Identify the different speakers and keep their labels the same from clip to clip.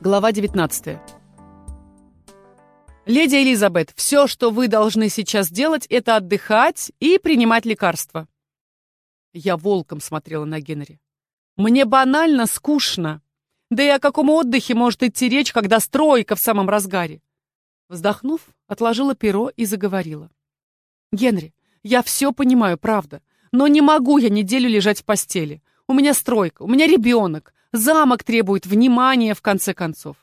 Speaker 1: Глава 19. Леди Элизабет, все, что вы должны сейчас делать, это отдыхать и принимать лекарства. Я волком смотрела на Генри. Мне банально скучно. Да и о каком отдыхе может идти речь, когда стройка в самом разгаре? Вздохнув, отложила перо и заговорила. Генри, я все понимаю, правда, но не могу я неделю лежать в постели. У меня стройка, у меня ребенок. Замок требует внимания, в конце концов.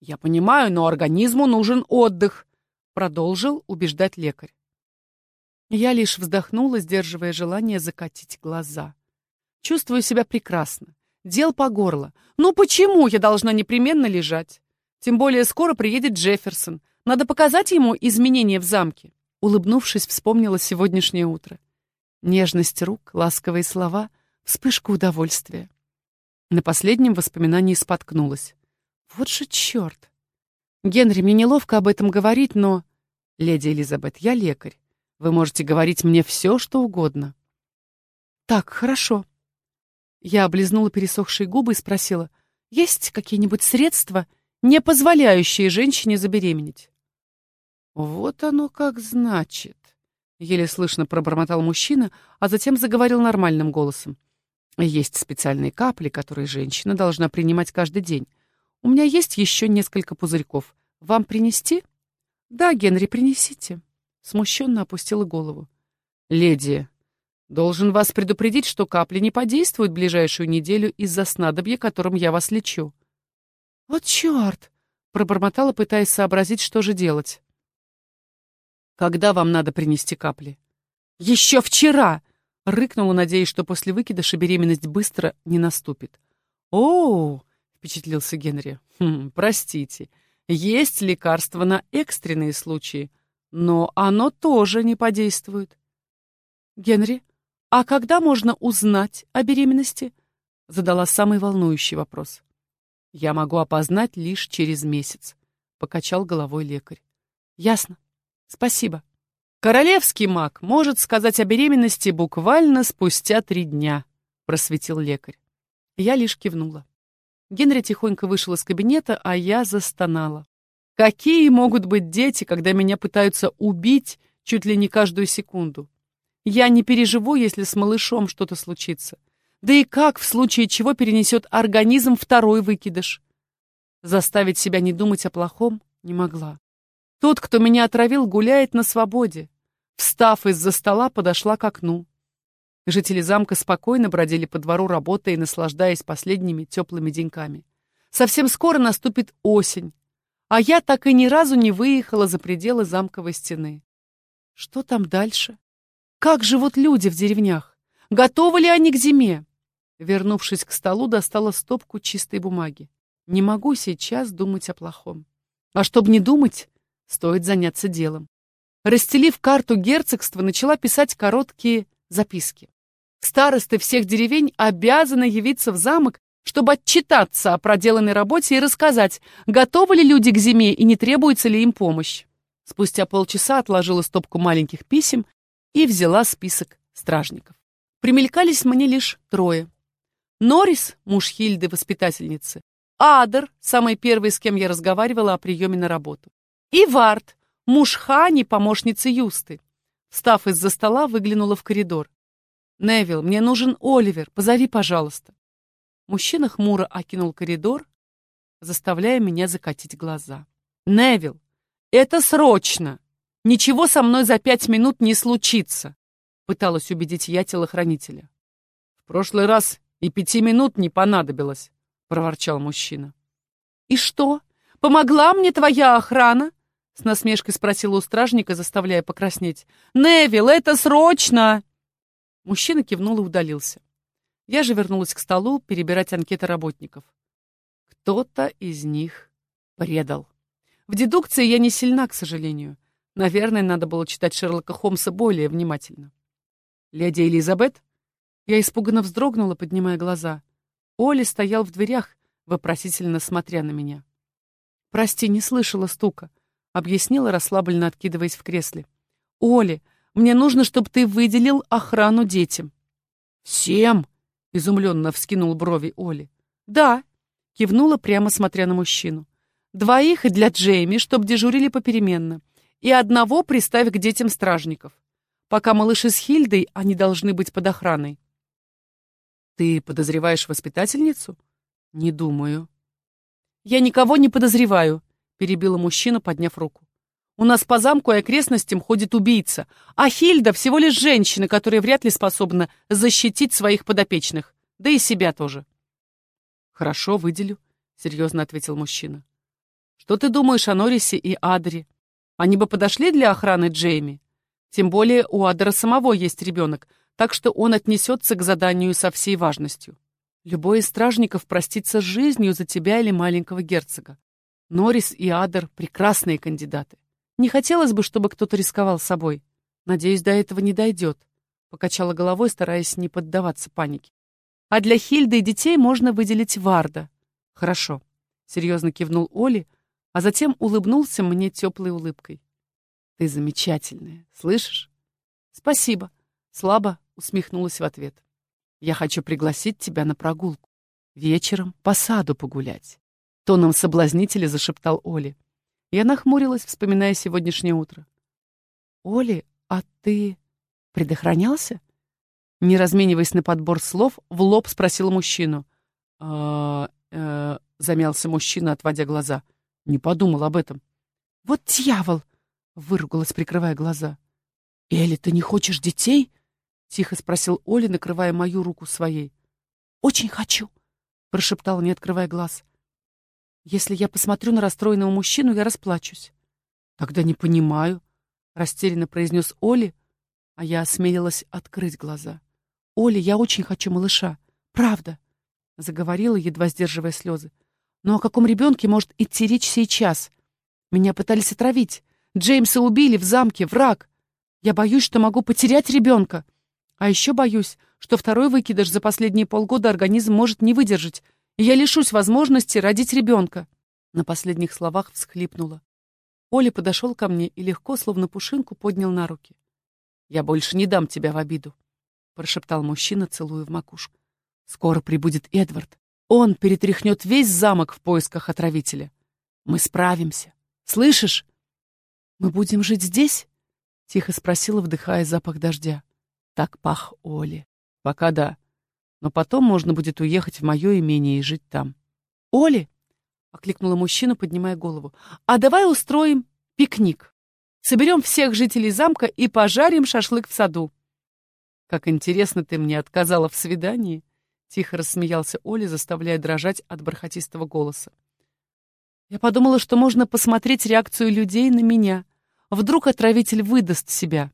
Speaker 1: Я понимаю, но организму нужен отдых, продолжил убеждать лекарь. Я лишь вздохнула, сдерживая желание закатить глаза. Чувствую себя прекрасно. Дел по горло. Ну почему я должна непременно лежать? Тем более скоро приедет Джефферсон. Надо показать ему изменения в замке. Улыбнувшись, вспомнила сегодняшнее утро. Нежность рук, ласковые слова, вспышка удовольствия. На последнем воспоминании споткнулась. Вот же черт! Генри, мне неловко об этом говорить, но... Леди Элизабет, я лекарь. Вы можете говорить мне все, что угодно. Так, хорошо. Я облизнула пересохшие губы и спросила, есть какие-нибудь средства, не позволяющие женщине забеременеть? Вот оно как значит. Еле слышно пробормотал мужчина, а затем заговорил нормальным голосом. Есть специальные капли, которые женщина должна принимать каждый день. У меня есть еще несколько пузырьков. Вам принести? Да, Генри, принесите. Смущенно опустила голову. Леди, должен вас предупредить, что капли не подействуют ближайшую неделю из-за снадобья, которым я вас лечу. Вот черт! Пробормотала, пытаясь сообразить, что же делать. Когда вам надо принести капли? Еще вчера! Рыкнула, надеясь, что после выкидыша беременность быстро не наступит. «Оу!» — впечатлился Генри. «Хм, простите, есть лекарство на экстренные случаи, но оно тоже не подействует». «Генри, а когда можно узнать о беременности?» — задала самый волнующий вопрос. «Я могу опознать лишь через месяц», — покачал головой лекарь. «Ясно. Спасибо». Королевский маг может сказать о беременности буквально спустя три дня, просветил лекарь. Я лишь кивнула. Генри тихонько вышел из кабинета, а я застонала. Какие могут быть дети, когда меня пытаются убить чуть ли не каждую секунду? Я не переживу, если с малышом что-то случится. Да и как в случае чего перенесет организм второй выкидыш? Заставить себя не думать о плохом не могла. Тот, кто меня отравил, гуляет на свободе. Встав из-за стола, подошла к окну. Жители замка спокойно бродили по двору, работая и наслаждаясь последними теплыми деньками. Совсем скоро наступит осень, а я так и ни разу не выехала за пределы замковой стены. Что там дальше? Как живут люди в деревнях? Готовы ли они к зиме? Вернувшись к столу, достала стопку чистой бумаги. Не могу сейчас думать о плохом. А чтобы не думать, Стоит заняться делом. Расстелив карту герцогства, начала писать короткие записки. Старосты всех деревень обязаны явиться в замок, чтобы отчитаться о проделанной работе и рассказать, готовы ли люди к зиме и не требуется ли им помощь. Спустя полчаса отложила стопку маленьких писем и взяла список стражников. Примелькались мне лишь трое. Норрис, муж Хильды, воспитательницы. Адер, самый первый, с кем я разговаривала о приеме на работу. И Варт, муж Хани, помощницы Юсты. Встав из-за стола, выглянула в коридор. «Невил, мне нужен Оливер, позови, пожалуйста». Мужчина хмуро окинул коридор, заставляя меня закатить глаза. «Невил, это срочно! Ничего со мной за пять минут не случится!» Пыталась убедить я телохранителя. «В прошлый раз и пяти минут не понадобилось», — проворчал мужчина. «И что? Помогла мне твоя охрана?» С насмешкой спросила у стражника, заставляя покраснеть. «Невил, это срочно!» Мужчина кивнул и удалился. Я же вернулась к столу перебирать анкеты работников. Кто-то из них предал. В дедукции я не сильна, к сожалению. Наверное, надо было читать Шерлока Холмса более внимательно. «Леди Элизабет?» Я испуганно вздрогнула, поднимая глаза. Оли стоял в дверях, вопросительно смотря на меня. «Прости, не слышала стука объяснила, расслабленно откидываясь в кресле. «Оли, мне нужно, чтобы ты выделил охрану детям». «Всем?» — изумленно вскинул брови Оли. «Да. кивнула прямо смотря на мужчину. «Двоих и для Джейми, чтоб дежурили попеременно. И одного приставь к детям стражников. Пока малыши с Хильдой, они должны быть под охраной». «Ты подозреваешь воспитательницу?» «Не думаю». «Я никого не подозреваю», — перебила мужчина, подняв руку. «У нас по замку и окрестностям ходит убийца, а Хильда всего лишь женщина, которая вряд ли способна защитить своих подопечных, да и себя тоже». «Хорошо, выделю», — серьезно ответил мужчина. «Что ты думаешь о Норисе и Адре? Они бы подошли для охраны Джейми? Тем более у Адра самого есть ребенок, так что он отнесется к заданию со всей важностью. Любой из стражников простится с жизнью за тебя или маленького герцога. Норрис и Адер — прекрасные кандидаты. Не хотелось бы, чтобы кто-то рисковал собой. Надеюсь, до этого не дойдет. Покачала головой, стараясь не поддаваться панике. А для Хильды и детей можно выделить Варда. Хорошо. Серьезно кивнул Оли, а затем улыбнулся мне теплой улыбкой. Ты замечательная, слышишь? Спасибо. Слабо усмехнулась в ответ. «Я хочу пригласить тебя на прогулку. Вечером по саду погулять», — тоном соблазнителя зашептал Оли. Я нахмурилась, вспоминая сегодняшнее утро. «Оли, а ты предохранялся?» Не размениваясь на подбор слов, в лоб спросил мужчину. «А, э, замялся мужчина, отводя глаза. «Не подумал об этом». «Вот дьявол!» — выругалась, прикрывая глаза. «Эли, ты не хочешь детей?» — тихо спросил Оля, накрывая мою руку своей. «Очень хочу», — прошептал, не открывая глаз. «Если я посмотрю на расстроенного мужчину, я расплачусь». «Тогда не понимаю», — растерянно произнес Оли, а я осмелилась открыть глаза. «Оля, я очень хочу малыша. Правда», — заговорила, едва сдерживая слезы. «Но о каком ребенке может идти речь сейчас? Меня пытались отравить. Джеймса убили в замке, враг. Я боюсь, что могу потерять ребенка». А еще боюсь, что второй выкидыш за последние полгода организм может не выдержать, я лишусь возможности родить ребенка. На последних словах всхлипнула. Оля подошел ко мне и легко, словно пушинку, поднял на руки. «Я больше не дам тебя в обиду», — прошептал мужчина, целуя в макушку. «Скоро прибудет Эдвард. Он перетряхнет весь замок в поисках отравителя. Мы справимся. Слышишь?» «Мы будем жить здесь?» — тихо спросила, вдыхая запах дождя. Так пах Оли. Пока да. Но потом можно будет уехать в мое имение и жить там. «Оли!» — окликнула мужчина, поднимая голову. «А давай устроим пикник. Соберем всех жителей замка и пожарим шашлык в саду». «Как интересно ты мне отказала в свидании!» — тихо рассмеялся Оли, заставляя дрожать от бархатистого голоса. «Я подумала, что можно посмотреть реакцию людей на меня. Вдруг отравитель выдаст себя.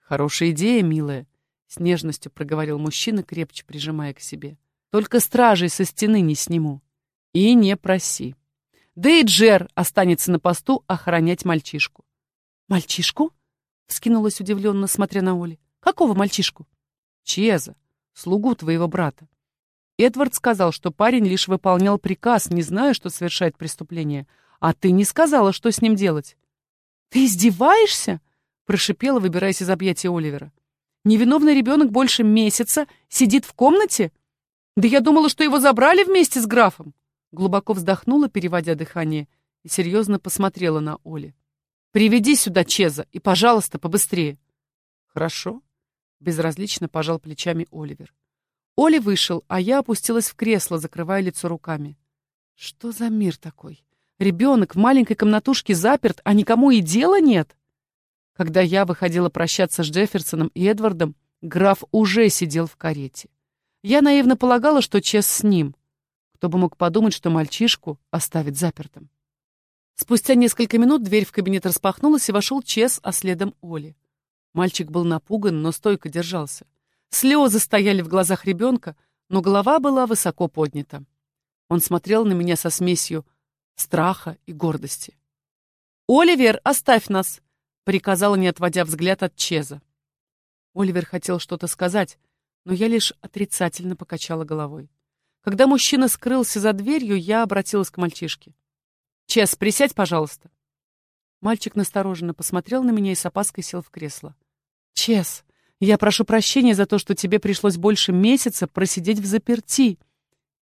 Speaker 1: «Хорошая идея, милая», — с нежностью проговорил мужчина, крепче прижимая к себе. «Только стражей со стены не сниму. И не проси. Да и Джер останется на посту охранять мальчишку». «Мальчишку?» — вскинулась удивленно, смотря на Оли. «Какого мальчишку?» «Чеза, слугу твоего брата. Эдвард сказал, что парень лишь выполнял приказ, не зная, что совершает преступление. А ты не сказала, что с ним делать». «Ты издеваешься?» прошипела, выбираясь из объятия Оливера. «Невиновный ребенок больше месяца сидит в комнате? Да я думала, что его забрали вместе с графом!» Глубоко вздохнула, переводя дыхание, и серьезно посмотрела на Оли. «Приведи сюда Чеза, и, пожалуйста, побыстрее!» «Хорошо», — безразлично пожал плечами Оливер. Оли вышел, а я опустилась в кресло, закрывая лицо руками. «Что за мир такой? Ребенок в маленькой комнатушке заперт, а никому и дела нет?» Когда я выходила прощаться с Джефферсоном и Эдвардом, граф уже сидел в карете. Я наивно полагала, что Чес с ним. Кто бы мог подумать, что мальчишку оставит запертым. Спустя несколько минут дверь в кабинет распахнулась, и вошел Чес, а следом Оли. Мальчик был напуган, но стойко держался. Слезы стояли в глазах ребенка, но голова была высоко поднята. Он смотрел на меня со смесью страха и гордости. «Оливер, оставь нас!» Приказала, не отводя взгляд от Чеза. Оливер хотел что-то сказать, но я лишь отрицательно покачала головой. Когда мужчина скрылся за дверью, я обратилась к мальчишке. «Чез, присядь, пожалуйста». Мальчик настороженно посмотрел на меня и с опаской сел в кресло. «Чез, я прошу прощения за то, что тебе пришлось больше месяца просидеть в заперти.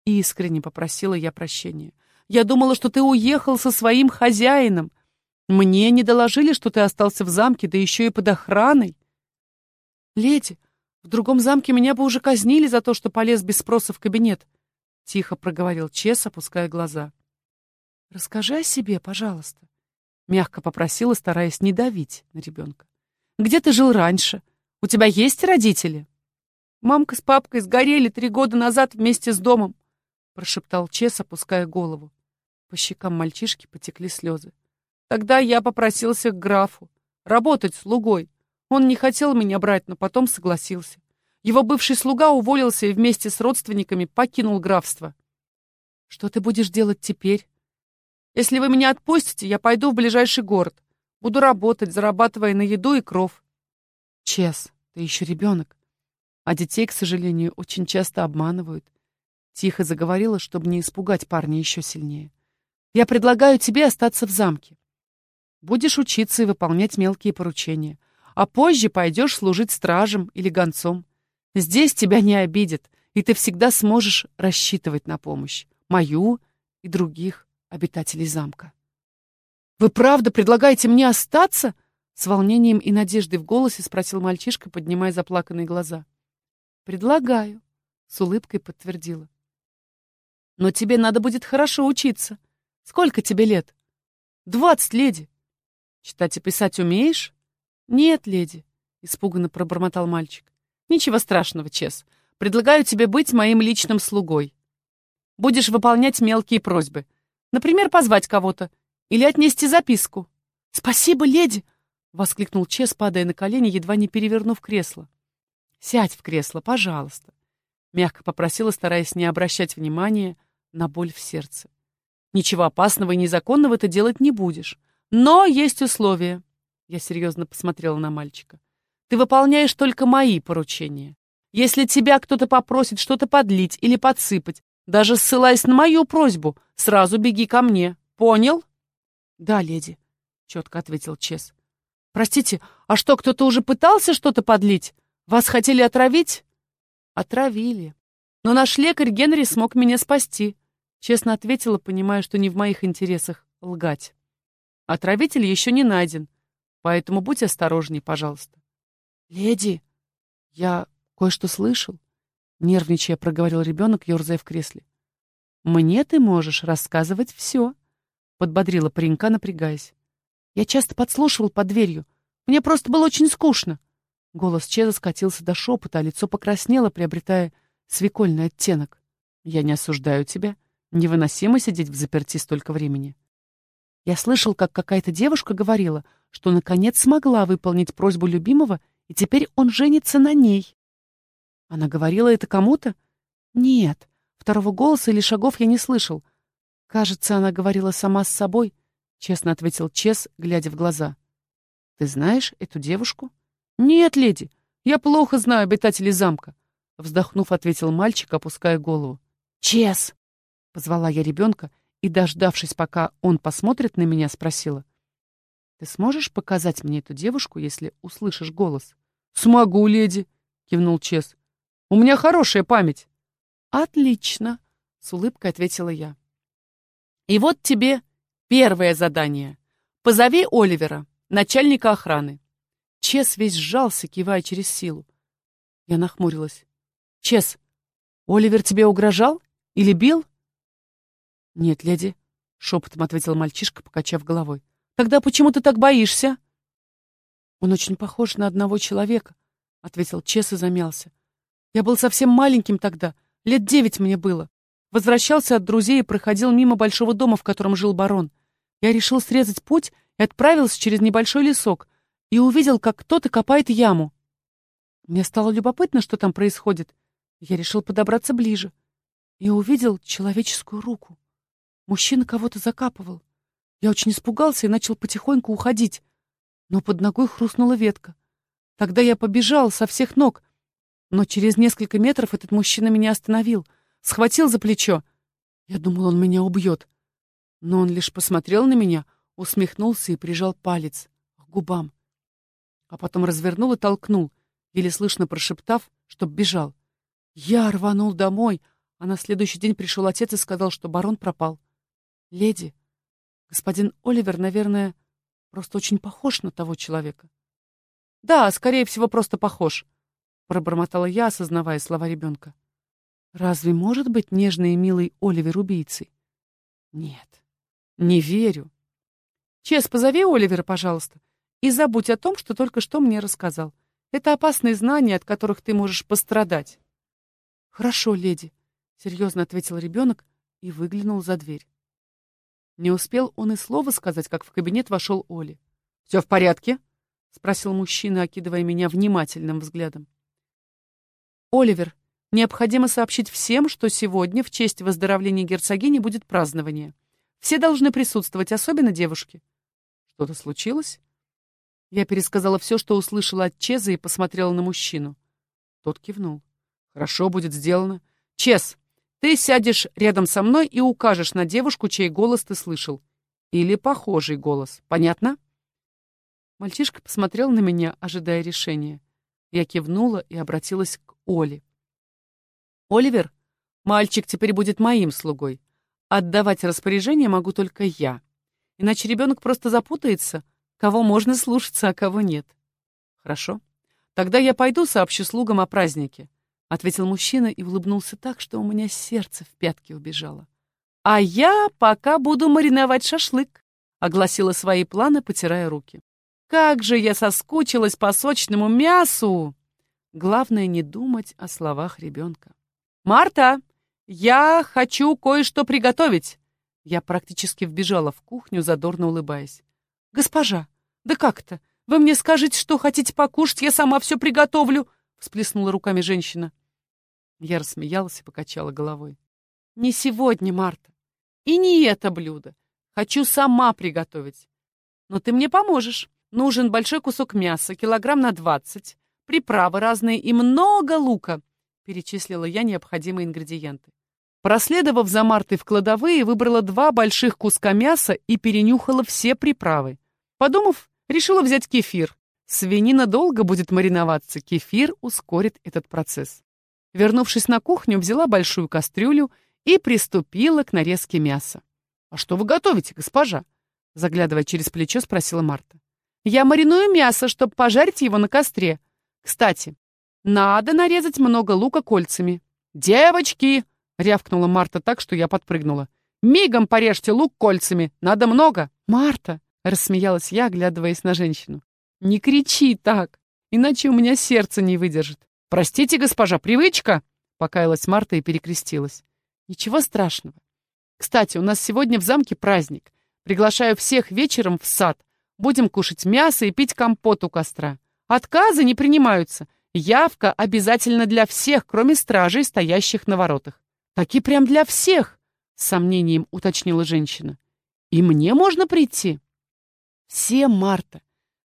Speaker 1: Искренне попросила я прощения. Я думала, что ты уехал со своим хозяином. Мне не доложили, что ты остался в замке, да еще и под охраной. Леди, в другом замке меня бы уже казнили за то, что полез без спроса в кабинет. Тихо проговорил Чес, опуская глаза. Расскажи о себе, пожалуйста. Мягко попросила, стараясь не давить на ребенка. Где ты жил раньше? У тебя есть родители? Мамка с папкой сгорели три года назад вместе с домом, прошептал Чес, опуская голову. По щекам мальчишки потекли слезы. Тогда я попросился к графу работать слугой. Он не хотел меня брать, но потом согласился. Его бывший слуга уволился и вместе с родственниками покинул графство. Что ты будешь делать теперь? Если вы меня отпустите, я пойду в ближайший город. Буду работать, зарабатывая на еду и кров. Чес, ты еще ребенок. А детей, к сожалению, очень часто обманывают. Тихо заговорила, чтобы не испугать парня еще сильнее. Я предлагаю тебе остаться в замке. Будешь учиться и выполнять мелкие поручения. А позже пойдешь служить стражем или гонцом. Здесь тебя не обидят, и ты всегда сможешь рассчитывать на помощь. Мою и других обитателей замка. «Вы правда предлагаете мне остаться?» С волнением и надеждой в голосе спросил мальчишка, поднимая заплаканные глаза. «Предлагаю», — с улыбкой подтвердила. «Но тебе надо будет хорошо учиться. Сколько тебе лет?» «Двадцать, леди». «Читать и писать умеешь?» «Нет, леди», — испуганно пробормотал мальчик. «Ничего страшного, Чес. Предлагаю тебе быть моим личным слугой. Будешь выполнять мелкие просьбы. Например, позвать кого-то или отнести записку». «Спасибо, леди!» — воскликнул Чес, падая на колени, едва не перевернув кресло. «Сядь в кресло, пожалуйста», — мягко попросила, стараясь не обращать внимания на боль в сердце. «Ничего опасного и незаконного ты делать не будешь. Но есть условия». Я серьезно посмотрела на мальчика. «Ты выполняешь только мои поручения. Если тебя кто-то попросит что-то подлить или подсыпать, даже ссылаясь на мою просьбу, сразу беги ко мне. Понял?» «Да, леди», — четко ответил Чес. «Простите, а что, кто-то уже пытался что-то подлить? Вас хотели отравить?» «Отравили. Но наш лекарь Генри смог меня спасти», — честно ответила, понимая, что не в моих интересах лгать. «Отравитель еще не найден, поэтому будь осторожней, пожалуйста». «Леди, я кое-что слышал», — нервничая проговорил ребенок, ерзая в кресле. «Мне ты можешь рассказывать все», — подбодрила паренька, напрягаясь. «Я часто подслушивал под дверью. Мне просто было очень скучно». Голос Чеза скатился до шепота, а лицо покраснело, приобретая свекольный оттенок. «Я не осуждаю тебя. Невыносимо сидеть в заперти столько времени». Я слышал, как какая-то девушка говорила, что наконец смогла выполнить просьбу любимого, и теперь он женится на ней. Она говорила это кому-то? Нет, второго голоса или шагов я не слышал. Кажется, она говорила сама с собой, честно ответил Чес, глядя в глаза. Ты знаешь эту девушку? Нет, леди, я плохо знаю обитателей замка, вздохнув, ответил мальчик, опуская голову. Чес! Позвала я ребенка и, дождавшись, пока он посмотрит на меня, спросила. «Ты сможешь показать мне эту девушку, если услышишь голос?» «Смогу, леди», — кивнул Чес. У меня хорошая память». «Отлично», — с улыбкой ответила я. «И вот тебе первое задание. Позови Оливера, начальника охраны». Чес весь сжался, кивая через силу. Я нахмурилась. «Чес, Оливер тебе угрожал? Или бил?» «Нет, леди», — шепотом ответил мальчишка, покачав головой. «Тогда почему ты так боишься?» «Он очень похож на одного человека», — ответил Чес и замялся. Я был совсем маленьким тогда, лет девять мне было. Возвращался от друзей и проходил мимо большого дома, в котором жил барон. Я решил срезать путь и отправился через небольшой лесок и увидел, как кто-то копает яму. Мне стало любопытно, что там происходит. Я решил подобраться ближе и увидел человеческую руку. Мужчина кого-то закапывал. Я очень испугался и начал потихоньку уходить, но под ногой хрустнула ветка. Тогда я побежал со всех ног — но через несколько метров этот мужчина меня остановил, схватил за плечо. Я думал, он меня убьет. Но он лишь посмотрел на меня, усмехнулся и прижал палец к губам. А потом развернул и толкнул, еле слышно прошептав, чтоб бежал. Я рванул домой, а на следующий день пришел отец и сказал, что барон пропал. Леди, господин Оливер, наверное, просто очень похож на того человека. Да, скорее всего, просто похож, пробормотала я, осознавая слова ребенка. Разве может быть нежный и милый Оливер убийцей? Нет, не верю. Чес, позови Оливера, пожалуйста, и забудь о том, что только что мне рассказал. Это опасные знания, от которых ты можешь пострадать. Хорошо, леди, серьезно ответил ребенок и выглянул за дверь. Не успел он и слова сказать, как в кабинет вошел Оли. «Все в порядке?» — спросил мужчина, окидывая меня внимательным взглядом. «Оливер, необходимо сообщить всем, что сегодня в честь выздоровления герцогини будет празднование. Все должны присутствовать, особенно девушки». «Что-то случилось?» Я пересказала все, что услышала от Чеза, и посмотрела на мужчину. Тот кивнул. «Хорошо, будет сделано. Чез, ты сядешь рядом со мной и укажешь на девушку, чей голос ты слышал. Или похожий голос. Понятно? Мальчишка посмотрел на меня, ожидая решения. Я кивнула и обратилась к Оле. «Оливер, мальчик теперь будет моим слугой. Отдавать распоряжение могу только я. Иначе ребенок просто запутается, кого можно слушаться, а кого нет. Хорошо? Тогда я пойду сообщу слугам о празднике ответил мужчина и улыбнулся так, что у меня сердце в пятки убежало. А я пока буду мариновать шашлык, огласила свои планы, потирая руки. Как же я соскучилась по сочному мясу! Главное не думать о словах ребенка. «Марта, я хочу кое-что приготовить!» Я практически вбежала в кухню, задорно улыбаясь. «Госпожа, да как то Вы мне скажете, что хотите покушать, я сама все приготовлю!» Всплеснула руками женщина. Я рассмеялась и покачала головой. «Не сегодня, Марта. И не это блюдо. Хочу сама приготовить. Но ты мне поможешь. Нужен большой кусок мяса, килограмм на двадцать, приправы разные и много лука», перечислила я необходимые ингредиенты. Проследовав за Мартой в кладовые, выбрала два больших куска мяса и перенюхала все приправы. Подумав, решила взять кефир. Свинина долго будет мариноваться, кефир ускорит этот процесс. Вернувшись на кухню, взяла большую кастрюлю и приступила к нарезке мяса. «А что вы готовите, госпожа?» Заглядывая через плечо, спросила Марта. «Я мариную мясо, чтобы пожарить его на костре. Кстати, надо нарезать много лука кольцами». «Девочки!» — рявкнула Марта так, что я подпрыгнула. «Мигом порежьте лук кольцами, надо много!» «Марта!» — рассмеялась я, оглядываясь на женщину. «Не кричи так, иначе у меня сердце не выдержит. «Простите, госпожа, привычка!» — покаялась Марта и перекрестилась. «Ничего страшного. Кстати, у нас сегодня в замке праздник. Приглашаю всех вечером в сад. Будем кушать мясо и пить компот у костра. Отказы не принимаются. Явка обязательно для всех, кроме стражей, стоящих на воротах. Таки прям для всех!» — с сомнением уточнила женщина. «И мне можно прийти?» «Всем, Марта!» —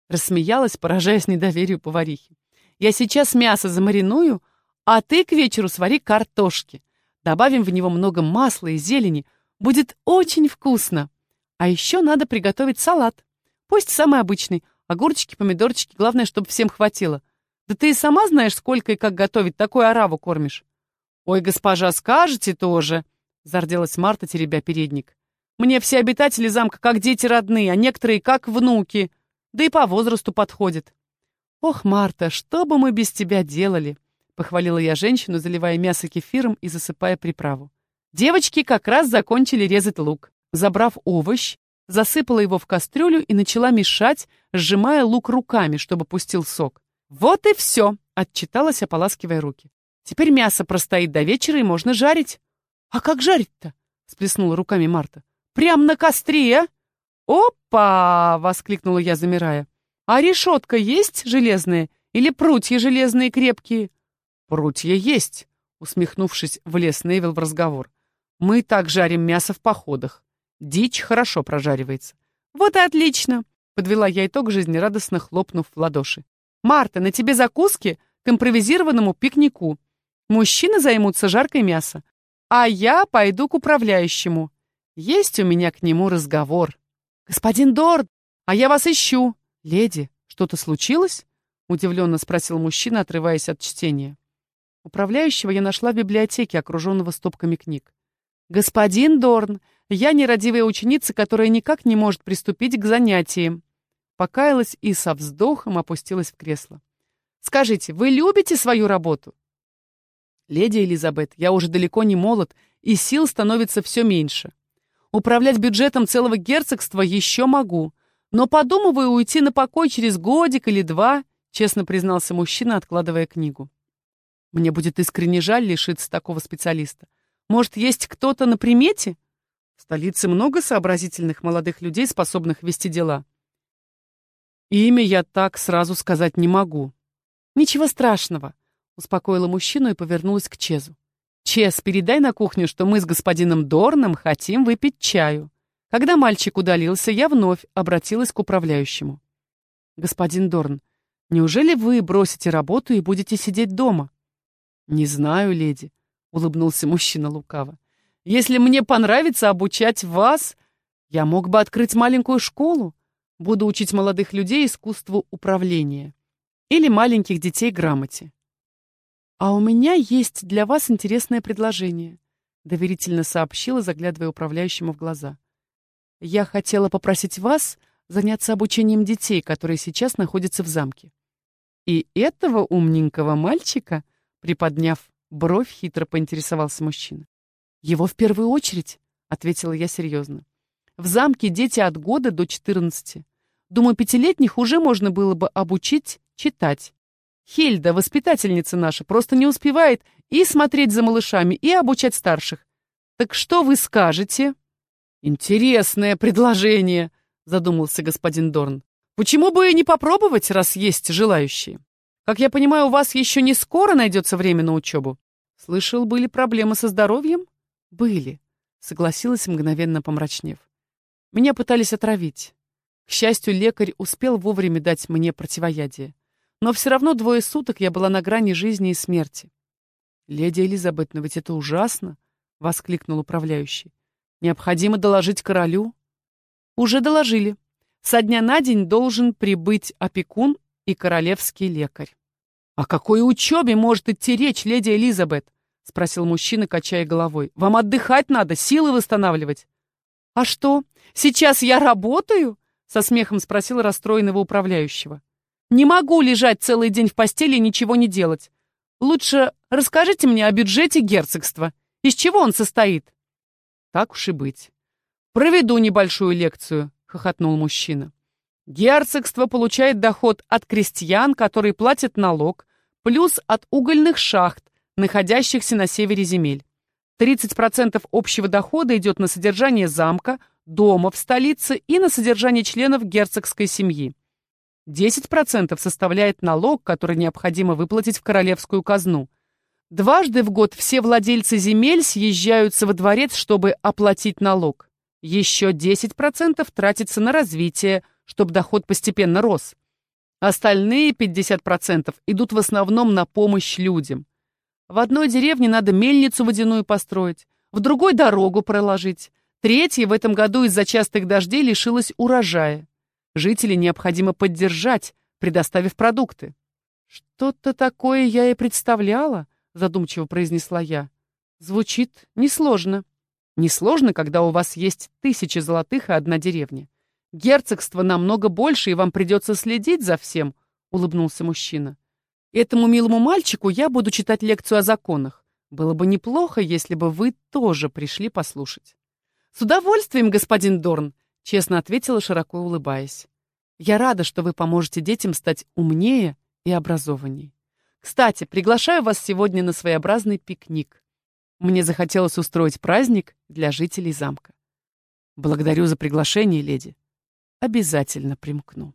Speaker 1: рассмеялась, поражаясь недоверию поварихи. Я сейчас мясо замариную, а ты к вечеру свари картошки. Добавим в него много масла и зелени. Будет очень вкусно. А еще надо приготовить салат. Пусть самый обычный. Огурчики, помидорчики, главное, чтобы всем хватило. Да ты и сама знаешь, сколько и как готовить, такую ораву кормишь. Ой, госпожа, скажете тоже, зарделась Марта, теребя передник. Мне все обитатели замка как дети родные, а некоторые как внуки. Да и по возрасту подходят. «Ох, Марта, что бы мы без тебя делали?» — похвалила я женщину, заливая мясо кефиром и засыпая приправу. Девочки как раз закончили резать лук. Забрав овощ, засыпала его в кастрюлю и начала мешать, сжимая лук руками, чтобы пустил сок. «Вот и все!» — отчиталась, ополаскивая руки. «Теперь мясо простоит до вечера и можно жарить». «А как жарить-то?» — сплеснула руками Марта. «Прям на костре, а?» «Опа!» — воскликнула я, замирая. А решетка есть железная или прутья железные крепкие? Прутья есть, усмехнувшись, влез Невил в разговор. Мы так жарим мясо в походах. Дичь хорошо прожаривается. Вот и отлично, подвела я итог жизнерадостно хлопнув в ладоши. Марта, на тебе закуски к импровизированному пикнику. Мужчины займутся жаркой мясо, а я пойду к управляющему. Есть у меня к нему разговор. Господин Дорд, а я вас ищу. «Леди, что-то случилось?» — удивленно спросил мужчина, отрываясь от чтения. Управляющего я нашла в библиотеке, окруженного стопками книг. «Господин Дорн, я нерадивая ученица, которая никак не может приступить к занятиям». Покаялась и со вздохом опустилась в кресло. «Скажите, вы любите свою работу?» «Леди Элизабет, я уже далеко не молод, и сил становится все меньше. Управлять бюджетом целого герцогства еще могу, но подумываю уйти на покой через годик или два», честно признался мужчина, откладывая книгу. Мне будет искренне жаль лишиться такого специалиста. Может, есть кто-то на примете? В столице много сообразительных молодых людей, способных вести дела. Имя я так сразу сказать не могу. Ничего страшного, успокоила мужчину и повернулась к Чезу. Чез, передай на кухню, что мы с господином Дорном хотим выпить чаю. Когда мальчик удалился, я вновь обратилась к управляющему. Господин Дорн, неужели вы бросите работу и будете сидеть дома? «Не знаю, леди», — улыбнулся мужчина лукаво. «Если мне понравится обучать вас, я мог бы открыть маленькую школу. Буду учить молодых людей искусству управления. Или маленьких детей грамоте. А у меня есть для вас интересное предложение», — доверительно сообщила, заглядывая управляющему в глаза. «Я хотела попросить вас заняться обучением детей, которые сейчас находятся в замке. И этого умненького мальчика — Приподняв бровь, хитро поинтересовался мужчина. «Его в первую очередь», — ответила я серьезно. «В замке дети от года до 14. Думаю, пятилетних уже можно было бы обучить читать. Хельда, воспитательница наша, просто не успевает и смотреть за малышами, и обучать старших. Так что вы скажете?» «Интересное предложение», — задумался господин Дорн. «Почему бы не попробовать, раз есть желающие?» Как я понимаю, у вас еще не скоро найдется время на учебу? Слышал, были проблемы со здоровьем? Были, согласилась мгновенно помрачнев. Меня пытались отравить. К счастью, лекарь успел вовремя дать мне противоядие. Но все равно двое суток я была на грани жизни и смерти. «Леди Элизабет, но ведь это ужасно!» — воскликнул управляющий. «Необходимо доложить королю». «Уже доложили. Со дня на день должен прибыть опекун и королевский лекарь. «О какой учебе может идти речь, леди Элизабет?» — спросил мужчина, качая головой. «Вам отдыхать надо, силы восстанавливать». «А что, сейчас я работаю?» — со смехом спросил расстроенного управляющего. «Не могу лежать целый день в постели и ничего не делать. Лучше расскажите мне о бюджете герцогства. Из чего он состоит?» «Так уж и быть. Проведу небольшую лекцию», — хохотнул мужчина. Герцогство получает доход от крестьян, которые платят налог, плюс от угольных шахт, находящихся на севере земель. 30% общего дохода идет на содержание замка, дома в столице и на содержание членов герцогской семьи. 10% составляет налог, который необходимо выплатить в королевскую казну. Дважды в год все владельцы земель съезжаются во дворец, чтобы оплатить налог. Еще 10% тратится на развитие, чтобы доход постепенно рос. Остальные 50% идут в основном на помощь людям. В одной деревне надо мельницу водяную построить, в другой дорогу проложить. Третья в этом году из-за частых дождей лишилась урожая. Жителей необходимо поддержать, предоставив продукты. «Что-то такое я и представляла», — задумчиво произнесла я. «Звучит несложно». «Несложно, когда у вас есть тысячи золотых и одна деревня. Герцогство намного больше, и вам придется следить за всем», — улыбнулся мужчина. «Этому милому мальчику я буду читать лекцию о законах. Было бы неплохо, если бы вы тоже пришли послушать». «С удовольствием, господин Дорн», — честно ответила, широко улыбаясь. «Я рада, что вы поможете детям стать умнее и образованней. Кстати, приглашаю вас сегодня на своеобразный пикник. Мне захотелось устроить праздник для жителей замка. Благодарю за приглашение, леди обязательно примкну.